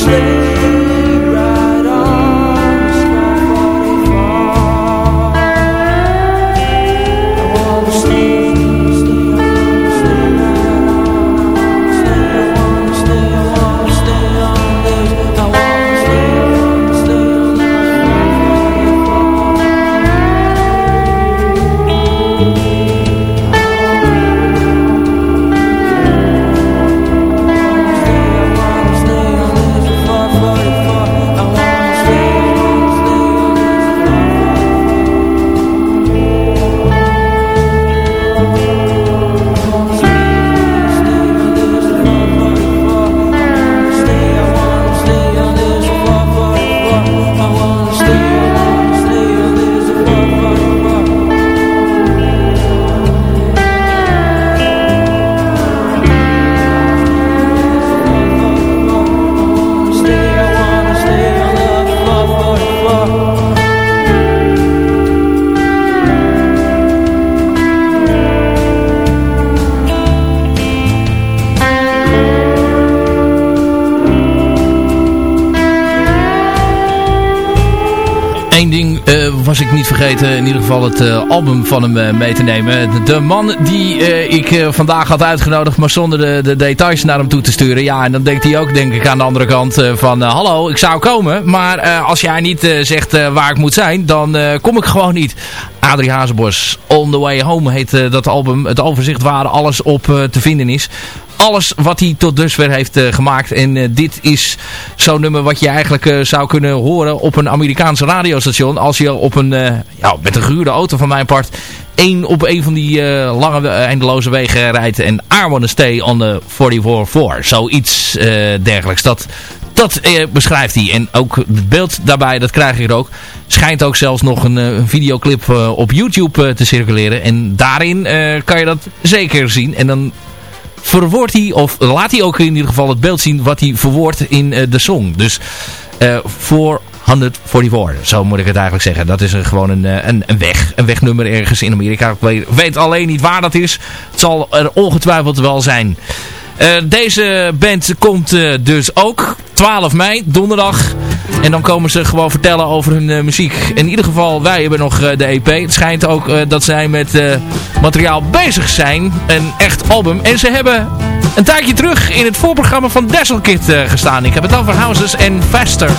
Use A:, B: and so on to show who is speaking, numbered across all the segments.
A: cheio. Vergeten in ieder geval het album van hem mee te nemen. De, man die ik vandaag had uitgenodigd, maar zonder de, de, details naar hem toe te sturen. Ja, en dan denkt hij ook, denk ik, aan de andere kant van... hallo, ik zou komen, maar als jij niet zegt waar ik moet zijn, dan kom ik gewoon niet. Adrie Hazebos, On The Way Home heet dat album. Het overzicht waar alles op te vinden is alles wat hij tot dusver heeft uh, gemaakt. En uh, dit is zo'n nummer wat je eigenlijk uh, zou kunnen horen op een Amerikaanse radiostation. Als je op een, ja, met een gehuurde auto van mijn part één op een van die lange eindeloze wegen rijdt. En I wanna stay on the 44 Zoiets dergelijks. Dat, dat beschrijft hij. En ook het beeld daarbij, dat krijg je er ook. Schijnt ook zelfs nog een, een videoclip op YouTube te circuleren. En daarin kan je dat zeker zien. En dan verwoordt hij, of laat hij ook in ieder geval het beeld zien wat hij verwoordt in uh, de song. Dus uh, voor 144, zo moet ik het eigenlijk zeggen. Dat is gewoon een, eh, een, een, weg, een wegnummer ergens in Amerika. Ik weet alleen niet waar dat is. Het zal er ongetwijfeld wel zijn. Uh, deze band komt uh, dus ook 12 mei, donderdag. En dan komen ze gewoon vertellen over hun uh, muziek. In ieder geval, wij hebben nog de EP. Het schijnt ook dat zij met materiaal bezig zijn. Een echt album. En ze hebben een tijdje terug in het voorprogramma van Dazzle gestaan. Ik heb het over Houses en Faster.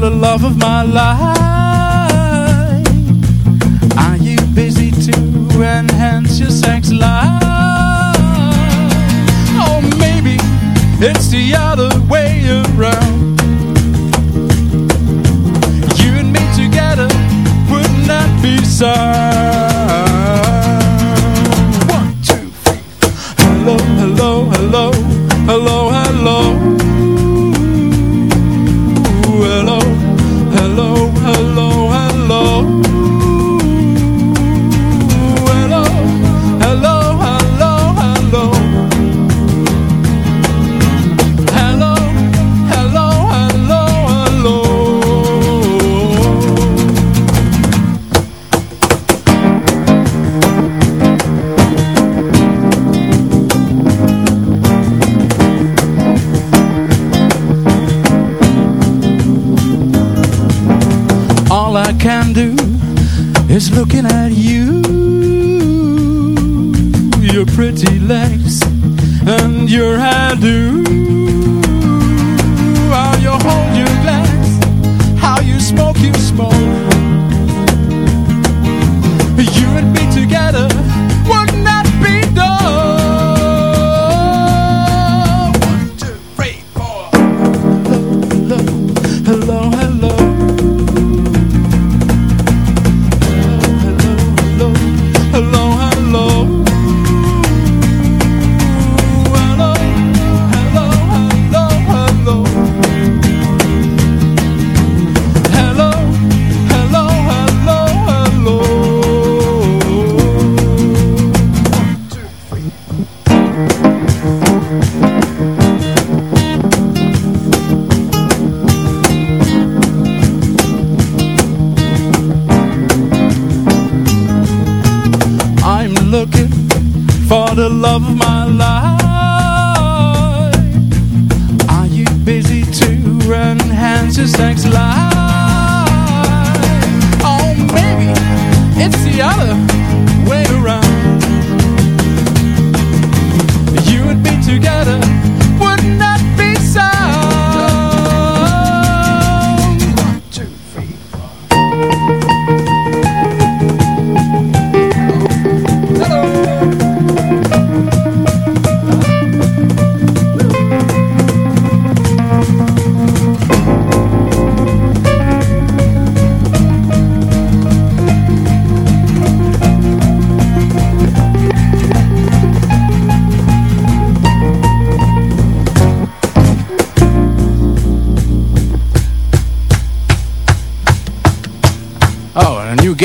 B: The love of my life. Are you busy to enhance your sex life? Or maybe it's the other way around. You and me together would not be sound. One, two, three. Hello, hello, hello, hello. Hello,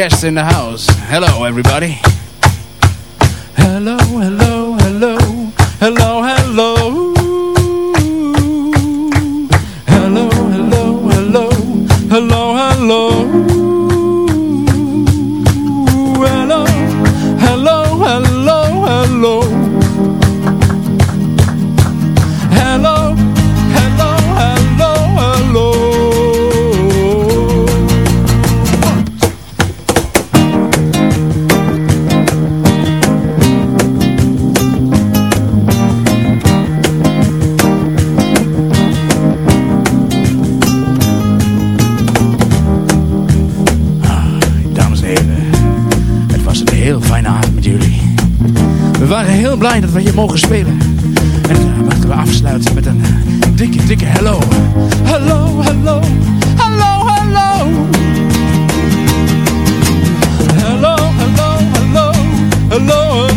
B: Oh, a new guest in the house. Hello, everybody. Hello, hello, hello, hello. Heel blij dat we hier mogen spelen. En uh, laten we afsluiten met een eh, dikke, dikke hello. Hallo, hallo, hallo, hallo. Hallo, hallo, hallo, hallo,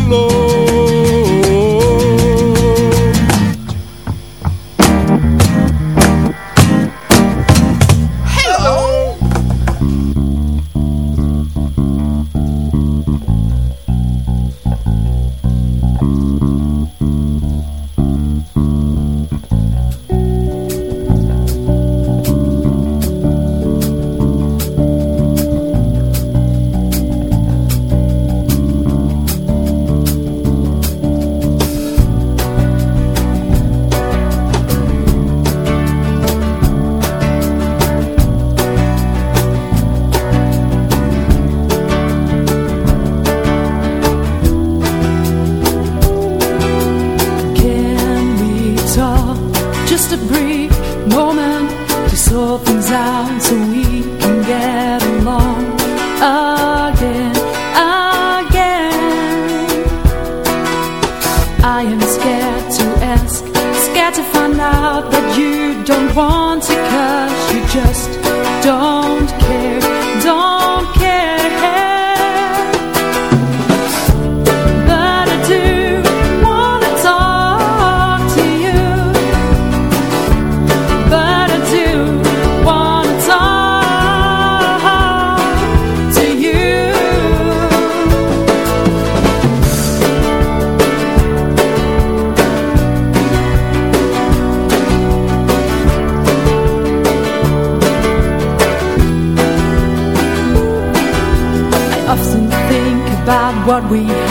C: what we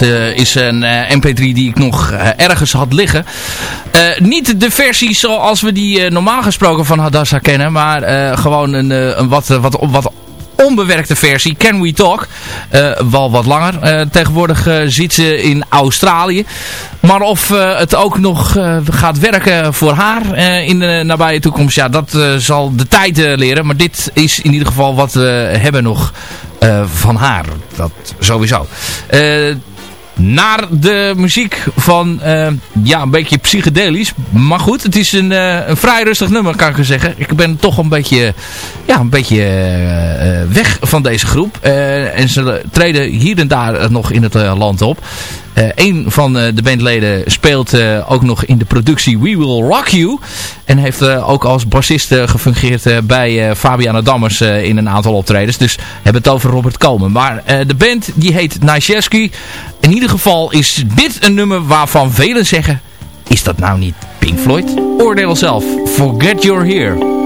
A: dat eh, is een eh, mp3 die ik nog eh, ergens had liggen. Niet de versie zoals we die normaal gesproken van Hadassah kennen. Maar gewoon een, een wat, wat, wat onbewerkte versie. Can We Talk. Eh, wel wat langer. Tegenwoordig zit ze in Australië. Maar of het ook nog gaat werken voor haar in de nabije toekomst. Ja, dat zal de tijd leren. Maar dit is in ieder geval wat we hebben nog van haar. Dat sowieso. Naar de muziek van, eh, ja, een beetje psychedelisch. Maar goed, het is een, eh, een vrij rustig nummer, kan ik zeggen. Ik ben toch een beetje, ja, een beetje eh, weg van deze groep. En ze treden hier en daar nog in het land op. Eh een van eh, de bandleden speelt eh, ook nog in de productie We Will Rock You. En heeft ook als bassist gefungeerd bij Fabiana Dammers in een aantal optredens. Dus hebben het over Robert Komen. Maar de band die heet Naisheski. In ieder geval is dit een nummer waarvan velen zeggen... Is dat nou niet Pink Floyd? Oordeel zelf. Forget You're Here.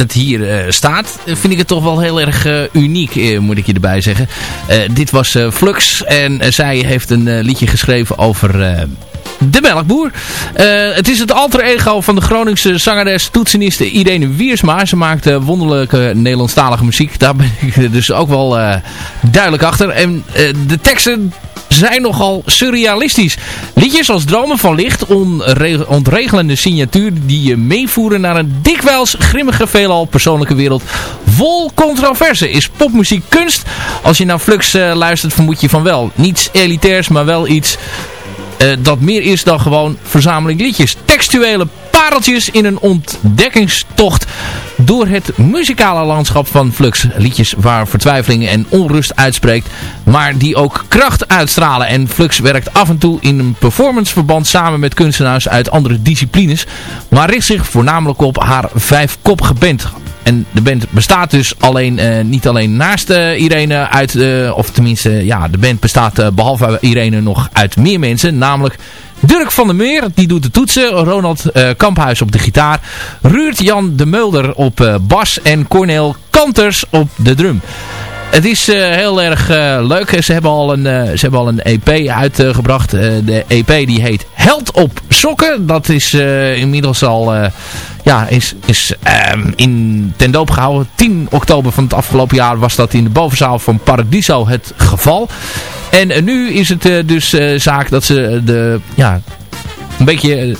A: Het hier eh, staat, vind ik het toch wel heel erg uniek, moet ik je erbij zeggen. dit was Flux en zij heeft een liedje geschreven over de melkboer. het is het alter ego van de Groningse zangeres toetseniste Irene Wiersma. Ze maakt wonderlijke Nederlandstalige muziek. Daar ben ik dus ook wel duidelijk achter. En de teksten zijn nogal surrealistisch. Liedjes als Dromen van Licht, ontregelende signatuur die je meevoeren naar een dikwijls grimmige veelal persoonlijke wereld vol controverse. Is popmuziek kunst? Als je naar Flux uh, luistert vermoed je van wel. Niets elitairs, maar wel iets uh, dat meer is dan gewoon verzameling liedjes. Textuele pareltjes in een ontdekkingstocht door het muzikale landschap van Flux. Liedjes waar vertwijfeling en onrust uitspreekt, maar die ook kracht uitstralen. En Flux werkt af en toe in een performanceverband samen met kunstenaars uit andere disciplines, maar richt zich voornamelijk op haar vijfkoppige band. En de band bestaat dus alleen, uh, niet alleen naast uh, Irene uit, uh, of tenminste, ja, de band bestaat behalve Irene nog uit meer mensen. Namelijk Dirk van der Meer, die doet de toetsen. Ronald Kamphuis op de gitaar. Ruurt Jan de Mulder op bas. En Cornel Kanters op de drum. Het is heel erg leuk. Ze hebben al een, ze hebben al een EP uitgebracht. de EP die heet Held op Sokken. Dat is inmiddels al ja, is, is um, in ten doop gehouden. 10 oktober van het afgelopen jaar was dat in de bovenzaal van Paradiso het geval. En nu is het uh, dus uh, zaak dat ze de, ja, een beetje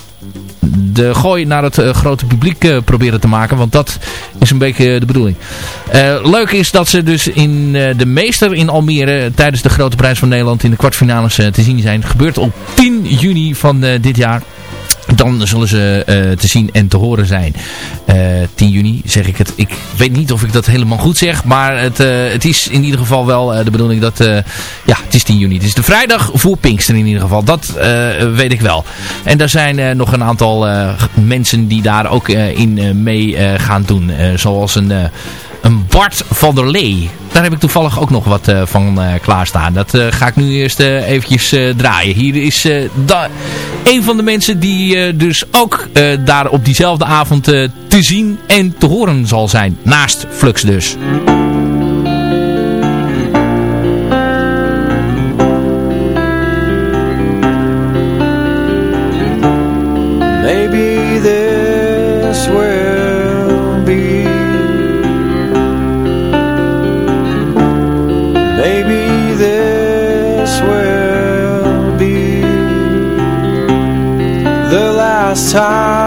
A: de gooi naar het grote publiek proberen te maken. Want dat is een beetje de bedoeling. leuk is dat ze dus in de meester in Almere tijdens de Grote Prijs van Nederland in de kwartfinales te zien zijn. Gebeurt op 10 juni van dit jaar dan zullen ze uh, te zien en te horen zijn. Uh, eh, 10 juni zeg ik het. Ik weet niet of ik dat helemaal goed zeg. Maar het, uh, het is in ieder geval wel de bedoeling dat... ja, het is 10 juni. Het is de vrijdag voor Pinkster in ieder geval. Dat weet ik wel. En daar zijn nog een aantal mensen die daar ook in mee gaan doen. zoals een een Bart van der Lee. Daar heb ik toevallig ook nog wat uh, van uh, klaarstaan. Dat uh, ga ik nu eerst eventjes draaien. Hier is een van de mensen die dus ook daar op diezelfde avond te zien en te horen zal zijn. Naast Flux dus.
D: Last time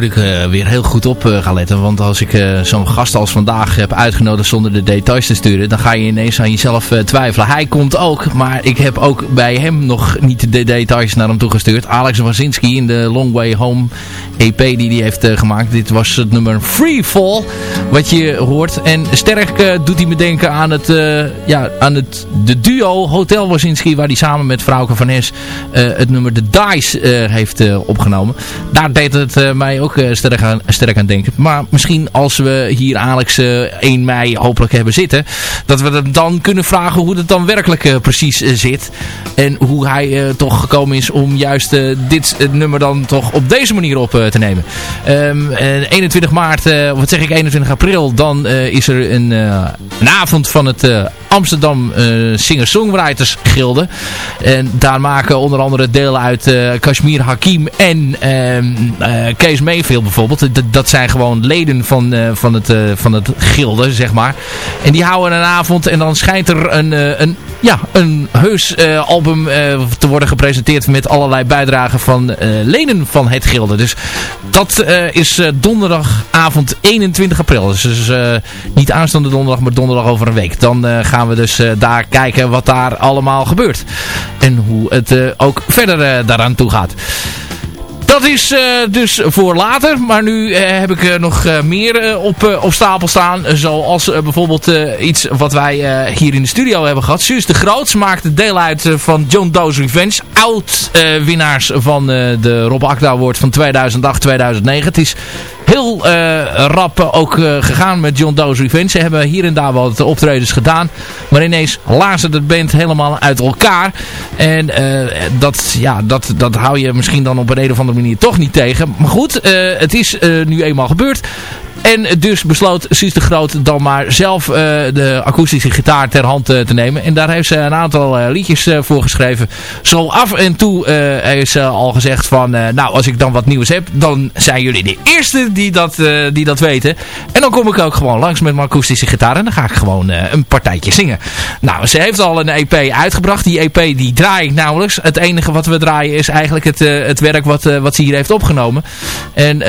A: moet ik eh, weer heel goed op eh, gaan letten. Want als ik eh, zo'n gast als vandaag heb uitgenodigd zonder de details te sturen. Dan ga je ineens aan jezelf twijfelen. Hij komt ook. Maar ik heb ook bij hem nog niet de details naar hem toegestuurd. Alex Wazinski in de Long Way Home EP die hij heeft gemaakt. Dit was het nummer Free Fall. Wat je hoort. En sterk doet hij me denken aan het, ja, aan het de duo Hotel Wazinski. Waar hij samen met Frauke van eh, het nummer The Dice heeft opgenomen. Daar deed het mij ook eh, sterk, aan, sterk aan denken. Maar misschien als we hier Alex eh, 1 mei hopelijk hebben zitten. Dat we dan kunnen vragen hoe het dan werkelijk eh, precies eh, zit. En hoe hij eh, toch gekomen is om juist eh, dit eh, nummer dan toch op deze manier op eh, te nemen. Ehm, en 21 maart, eh, of wat zeg ik 21 april, dan eh, is er een, eh, een avond van het eh, Amsterdam eh, Singer-Songwriters Gilde. En daar maken onder andere deel uit eh Kashmir Hakim en ehm, eh, Kees Mayfield bijvoorbeeld. Dat, zijn gewoon leden van, van, het, van het gilde, zeg maar. En die houden een avond en dan schijnt er een, een, ja, een heus album te worden gepresenteerd met allerlei bijdragen van leden van het gilde. Dus dat is donderdagavond 21 april. Dus, dus niet aanstaande donderdag, maar donderdag over een week. Dan eh, gaan we dus eh, daar kijken wat daar allemaal gebeurt. En hoe het eh, ook verder eh, daaraan toe gaat. Dat is eh, dus voor later. Maar nu eh, heb ik eh, nog meer op, op stapel staan. Zoals bijvoorbeeld iets wat wij hier in de studio hebben gehad. Suus de Groots maakte deel uit van John Doe's Revenge. Oud winnaars van de Rob Akda Award van 2008-2009. Het is heel eh, rap ook gegaan met John Doe's Revenge. Ze hebben hier en daar wat optredens gedaan. Maar ineens lazen de band helemaal uit elkaar. En dat, ja, dat, dat hou je misschien dan op een, een of andere manier toch niet tegen. Maar goed, eh, het is eh, nu eenmaal gebeurd. En dus besloot Suus de Groot dan maar zelf de akoestische gitaar ter hand te nemen. En daar heeft ze een aantal liedjes voor geschreven. Zo af en toe heeft ze al gezegd van, nou als ik dan wat nieuws heb, dan zijn jullie de eerste die dat, die dat weten. En dan kom ik ook gewoon langs met mijn akoestische gitaar en dan ga ik gewoon een partijtje zingen. Nou, ze heeft al een EP uitgebracht. Die EP die draai ik nauwelijks. Het enige wat we draaien is eigenlijk het, het werk wat, wat ze hier heeft opgenomen. En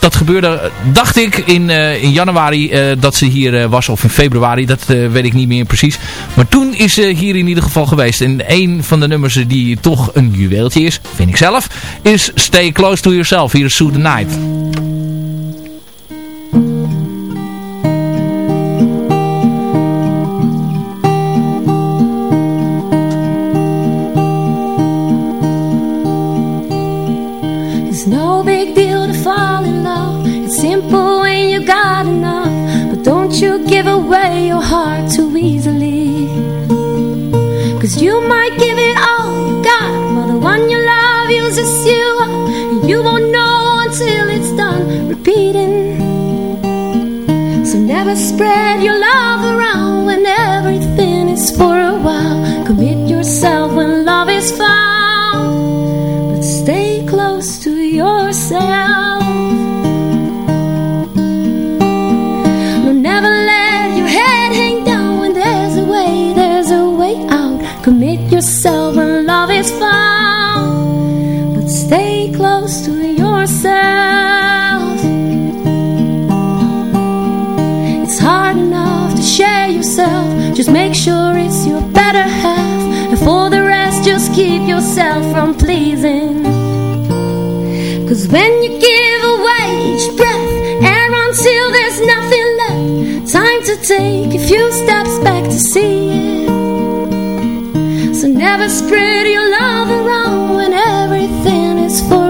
A: dat gebeurde, dacht ik, in, in januari dat ze hier was. Of in februari, dat weet ik niet meer precies. Maar toen is ze hier in ieder geval geweest. En een van de nummers die toch een juweeltje is, vind ik zelf, is Stay Close to Yourself. Hier is Sue the Night.
C: You got enough. But don't you give away your heart too easily. Cause you might give it all you got. While the one you love uses you up. And you won't know until it's done repeating. So never spread your love around when everything is for a while. Commit yourself when love is found. But stay close to yourself. Keep yourself from pleasing. Cause when you give away each breath, air until there's nothing left. Time to take a few steps back to see it. So never spread your love around when everything is for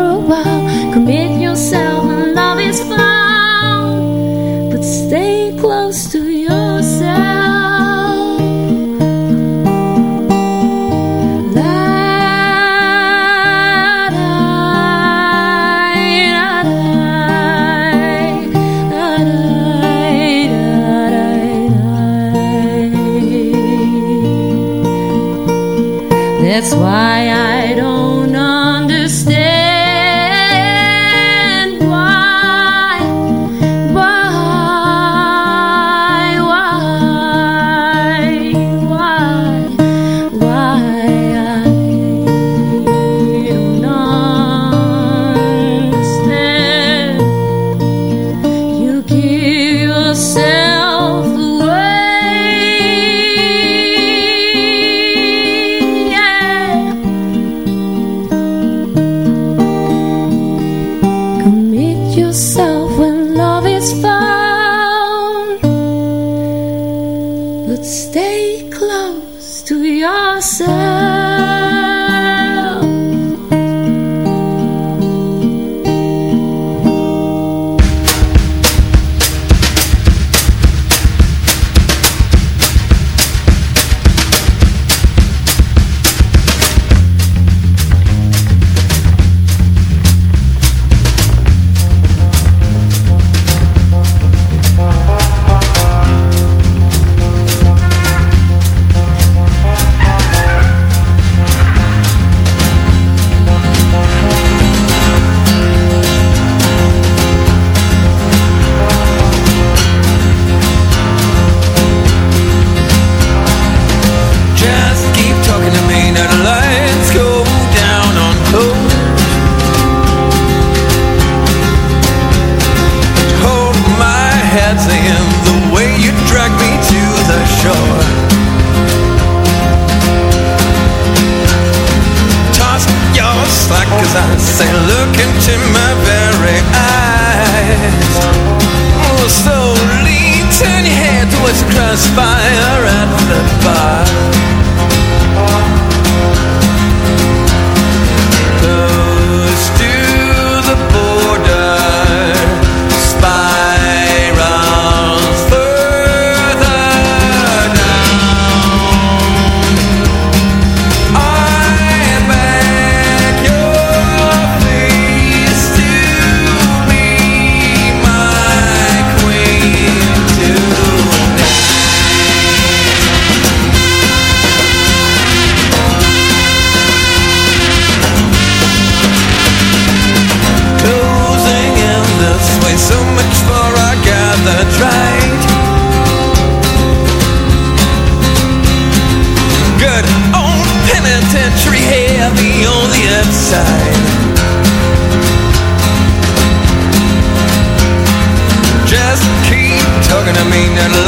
D: talking to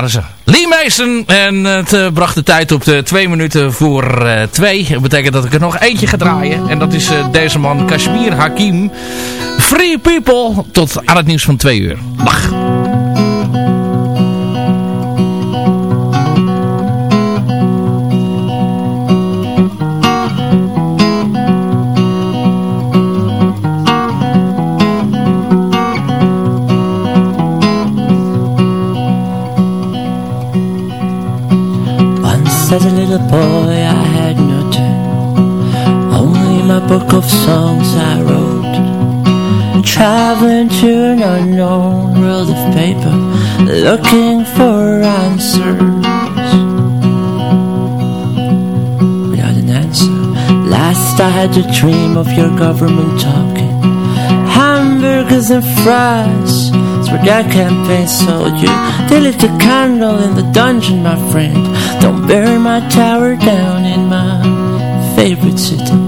A: waren. Lee Mason. En het eh, bracht de tijd op de twee minuten voor eh, twee. Dat betekent dat ik er nog eentje ga draaien. En dat is eh, deze man Kashmir Hakim. Free People. Tot aan het nieuws van twee uur.
C: Songs I wrote Traveling to an unknown world of paper Looking for answers. Without an answer. Last I had a dream of your government talking. Hamburgers and fries. Where that campaign sold you. They lit a candle in the dungeon, my friend. Don't bury my tower down in my favorite city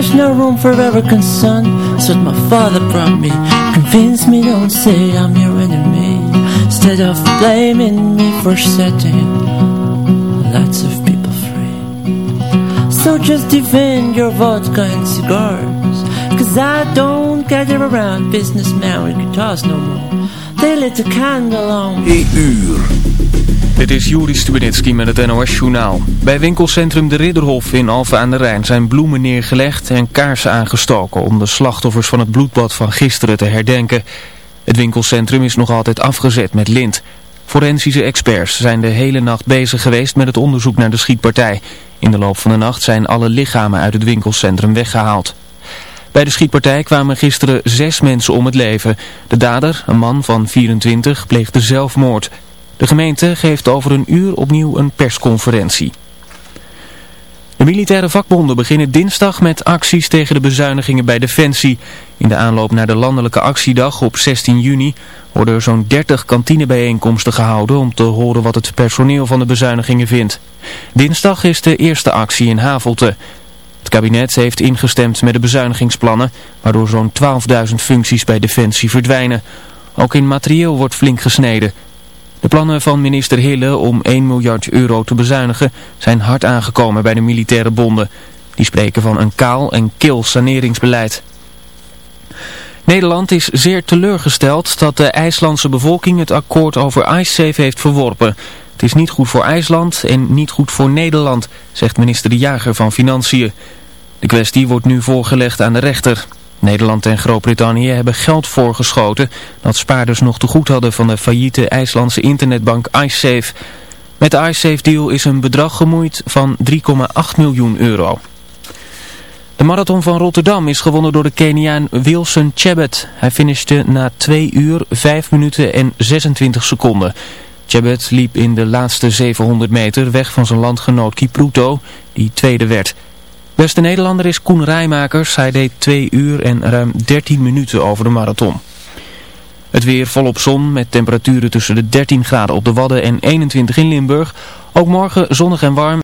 C: There is no room for arrogant concern that's what my father brought me. Convince me, don't say I'm your enemy. Instead of blaming me for setting lots of people free. So just defend your vodka and cigars. Cause I don't gather around businessmen with guitars no more. They lit a candle on
E: 1 uur. Dit is Juri Stubenitski met het NOS-journaal. Bij winkelcentrum De Ridderhof in Alphen aan de Rijn zijn bloemen neergelegd en kaarsen aangestoken om de slachtoffers van het bloedbad van gisteren te herdenken. Het winkelcentrum is nog altijd afgezet met lint. Forensische experts zijn de hele nacht bezig geweest met het onderzoek naar de schietpartij. In de loop van de nacht zijn alle lichamen uit het winkelcentrum weggehaald. Bij de schietpartij kwamen gisteren zes mensen om het leven. De dader, een man van 24, pleegde zelfmoord. De gemeente geeft over een uur opnieuw een persconferentie. De militaire vakbonden beginnen dinsdag met acties tegen de bezuinigingen bij Defensie. In de aanloop naar de landelijke actiedag op 16 juni worden er zo'n 30 kantinebijeenkomsten gehouden om te horen wat het personeel van de bezuinigingen vindt. Dinsdag is de eerste actie in Havelte. Het kabinet heeft ingestemd met de bezuinigingsplannen, waardoor zo'n 12.000 functies bij Defensie verdwijnen. Ook in materieel wordt flink gesneden. De plannen van minister Hille om 1 miljard euro te bezuinigen zijn hard aangekomen bij de militaire bonden. Die spreken van een kaal en kil saneringsbeleid. Nederland is zeer teleurgesteld dat de IJslandse bevolking het akkoord over IceSafe heeft verworpen. Het is niet goed voor IJsland en niet goed voor Nederland, zegt minister De Jager van Financiën. De kwestie wordt nu voorgelegd aan de rechter. Nederland en Groot-Brittannië hebben geld voorgeschoten dat spaarders nog te goed hadden van de failliete IJslandse internetbank iSafe. Met de iSafe-deal is een bedrag gemoeid van 3,8 miljoen euro. De marathon van Rotterdam is gewonnen door de Keniaan Wilson Chebet. Hij finishte na 2 uur, 5 minuten en 26 seconden. Chebet liep in de laatste 700 meter weg van zijn landgenoot Kipruto, die tweede werd. Beste Nederlander is Koen Rijmakers. Hij deed 2 uur en ruim 13 minuten over de marathon. Het weer volop zon met temperaturen tussen de 13 graden op de Wadden en 21 in Limburg. Ook morgen zonnig en warm.